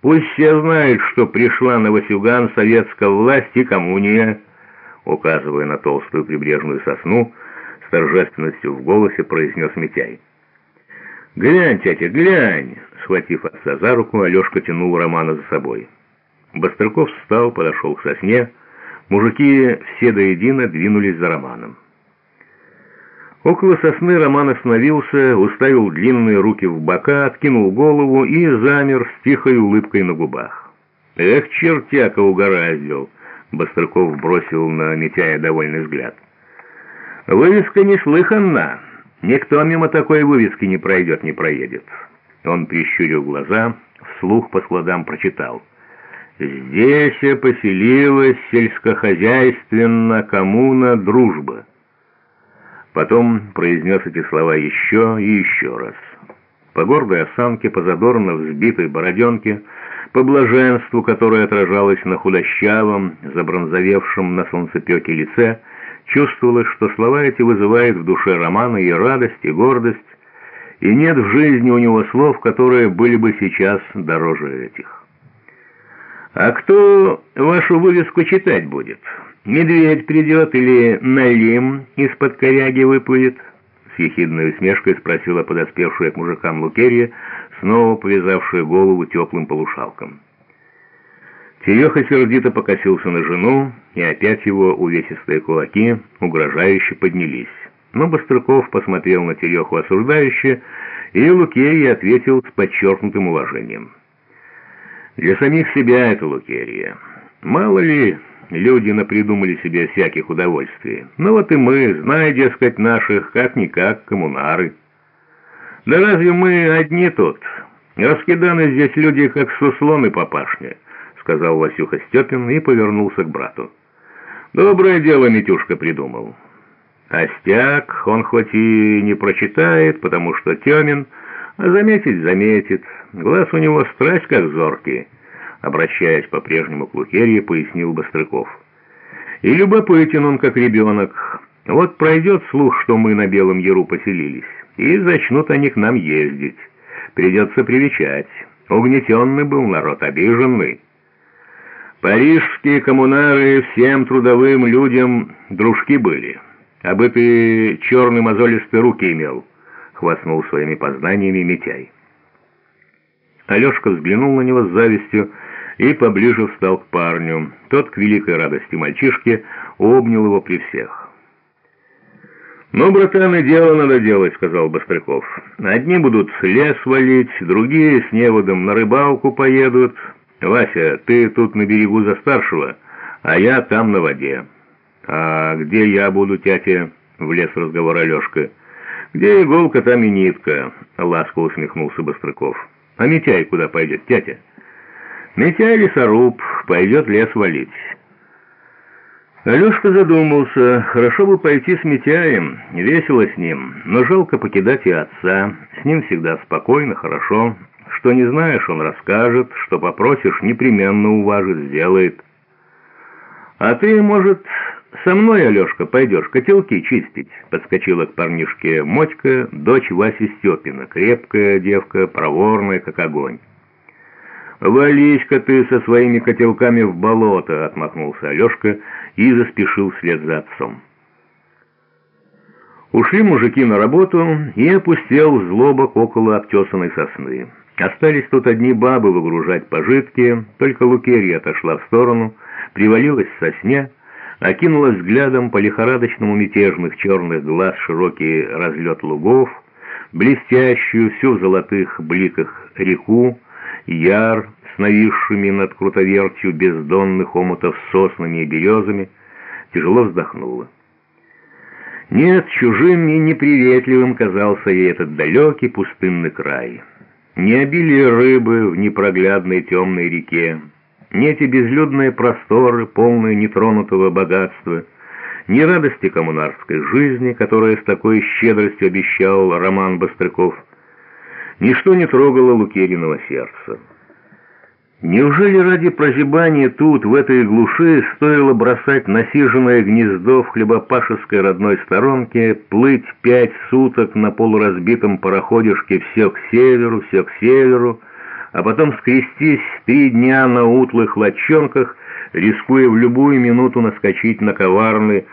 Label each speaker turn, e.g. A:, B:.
A: Пусть все знают, что пришла на Васюган советская власть и коммуния, указывая на толстую прибрежную сосну, с торжественностью в голосе произнес Митяй. «Глянь, тятя, глянь!» Схватив отца за руку, Алешка тянул Романа за собой. Бастрыков встал, подошел к сосне. Мужики все до едино двинулись за Романом. Около сосны Роман остановился, уставил длинные руки в бока, откинул голову и замер с тихой улыбкой на губах. «Эх, чертяка угораздил!» — Бастрыков бросил на Митяя довольный взгляд. «Вывеска неслыханна. Никто мимо такой вывески не пройдет, не проедет». Он прищурил глаза, вслух по складам прочитал. «Здесь поселилась сельскохозяйственная коммуна «Дружба». Потом произнес эти слова еще и еще раз. По гордой осанке, по задорно взбитой бороденке, по блаженству, которое отражалось на худощавом, забронзовевшем на солнцепеке лице, чувствовалось, что слова эти вызывают в душе Романа и радость, и гордость, и нет в жизни у него слов, которые были бы сейчас дороже этих. «А кто вашу вывеску читать будет?» Медведь придет или налим из-под коряги выплывет? С ехидной усмешкой спросила подоспевшая к мужикам Лукерья, снова повязавшая голову теплым полушалком. Тереха сердито покосился на жену, и опять его увесистые кулаки угрожающе поднялись. Но Бострыков посмотрел на Тереху осуждающе, и Лукерья ответил с подчеркнутым уважением. «Для самих себя это Лукерья. Мало ли, Люди напридумали себе всяких удовольствий. Ну вот и мы, зная, дескать, наших, как-никак, коммунары. Да разве мы одни тут? Раскиданы здесь люди, как суслоны по пашне, сказал Васюха Степин и повернулся к брату. Доброе дело Митюшка придумал. Остяк он хоть и не прочитает, потому что темен, а заметить заметит. Глаз у него страсть как зоркий обращаясь по-прежнему к Лукерье, пояснил Бострыков. «И любопытен он, как ребенок. Вот пройдет слух, что мы на Белом Яру поселились, и начнут они к нам ездить. Придется привечать. Угнетенный был народ, обиженный. Парижские коммунары всем трудовым людям дружки были. А бы ты черный мозолистый руки имел», — хвастнул своими познаниями Митяй. Алешка взглянул на него с завистью, и поближе встал к парню. Тот, к великой радости мальчишки, обнял его при всех. «Ну, братан, и дело надо делать», — сказал Бостряков. «Одни будут лес валить, другие с неводом на рыбалку поедут. Вася, ты тут на берегу за старшего, а я там на воде». «А где я буду, тятя?» — влез в разговор Алешка. «Где иголка, там и нитка», — ласково усмехнулся Бостряков. «А Митяй куда пойдет, тятя?» Митяй лесоруб, пойдет лес валить. Алешка задумался, хорошо бы пойти с Митяем, весело с ним, но жалко покидать и отца, с ним всегда спокойно, хорошо. Что не знаешь, он расскажет, что попросишь, непременно уважит, сделает. А ты, может, со мной, Алешка, пойдешь котелки чистить? Подскочила к парнишке Мотька, дочь Васи Степина, крепкая девка, проворная, как огонь. «Вались-ка ты со своими котелками в болото!» — отмахнулся Алешка и заспешил вслед за отцом. Ушли мужики на работу, и опустел злобок около обтесанной сосны. Остались тут одни бабы выгружать пожитки, только Лукерья отошла в сторону, привалилась в сосне, окинула взглядом по лихорадочному мятежных черных глаз широкий разлет лугов, блестящую всю в золотых бликах реку, яр с нависшими над крутовертью бездонных омутов соснами и березами, тяжело вздохнула. Нет, чужим и неприветливым казался ей этот далекий пустынный край. Не обилие рыбы в непроглядной темной реке, не эти безлюдные просторы, полные нетронутого богатства, ни радости коммунарской жизни, которая с такой щедростью обещал Роман Бострыков, Ничто не трогало Лукериного сердца. Неужели ради прозябания тут, в этой глуши, стоило бросать насиженное гнездо в хлебопашеской родной сторонке, плыть пять суток на полуразбитом пароходишке все к северу, все к северу, а потом скрестись три дня на утлых лодчонках, рискуя в любую минуту наскочить на коварный,